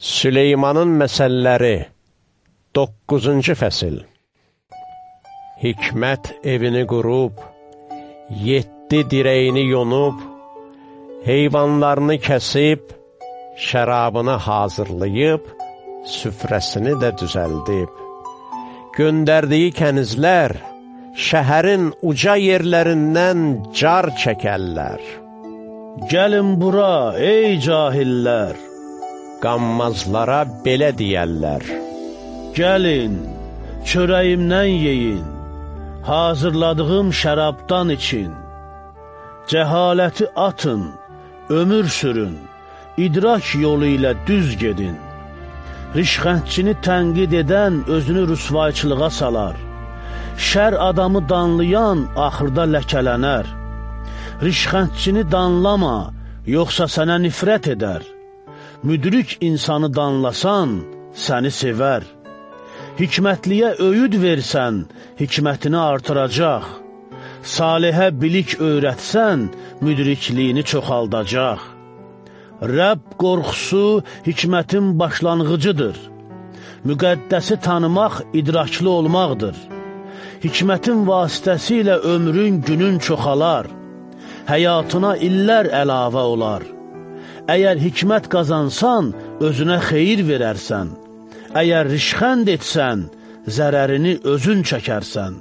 Süleymanın məsəlləri 9-cu fəsil Hikmət evini qurub, yeddi dirəyini yonub, heyvanlarını kəsib, şərabını hazırlayıb, süfrəsini də düzəldib. Göndərdiyi kənizlər şəhərin uca yerlərindən car çəkərlər. Gəlin bura, ey cahillər! Qammazlara belə deyərlər. Gəlin, çörəyimdən yeyin, hazırladığım şərabdan için. Cəhaləti atın, ömür sürün, idrak yolu ilə düz gedin. Rişxəndçini tənqid edən özünü rüsvayçılığa salar. Şər adamı danlayan axırda ləkələnər. Rişxəndçini danlama, yoxsa sənə nifrət edər. Müdrik insanı danlasan, səni sevər. Hikmətliyə öyüd versən, hikmətini artıracaq. Salihə bilik öyrətsən, müdrikliyini çoxaldacaq. Rəbb qorxusu hikmətin başlanğıcıdır. Müqəddəsi tanımaq idraklı olmaqdır. Hikmətin vasitəsilə ömrün günün çoxalar. Həyatına illər əlavə olar. Əgər hikmət qazansan, özünə xeyir verərsən. Əgər rişxənd etsən, zərərini özün çəkərsən.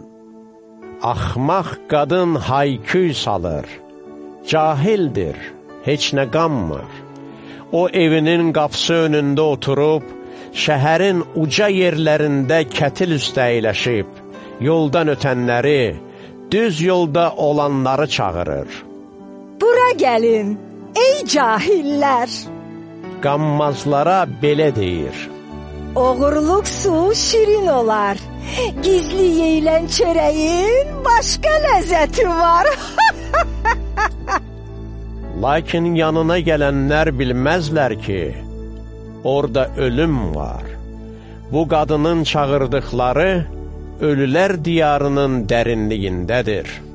Axmaq qadın hayküy salır, cahildir, heç nə qanmır. O evinin qapısı önündə oturub, şəhərin uca yerlərində kətil üstə əyləşib, yoldan ötənləri, düz yolda olanları çağırır. Bura gəlin! Ey cahillər! Qammazlara belə deyir. Oğurluq su şirin olar. Gizli yeyilən çörəyin başqa ləzzəti var. Lakin yanına gələnlər bilməzlər ki, orada ölüm var. Bu qadının çağırdıqları ölülər diyarının dərinliyindədir.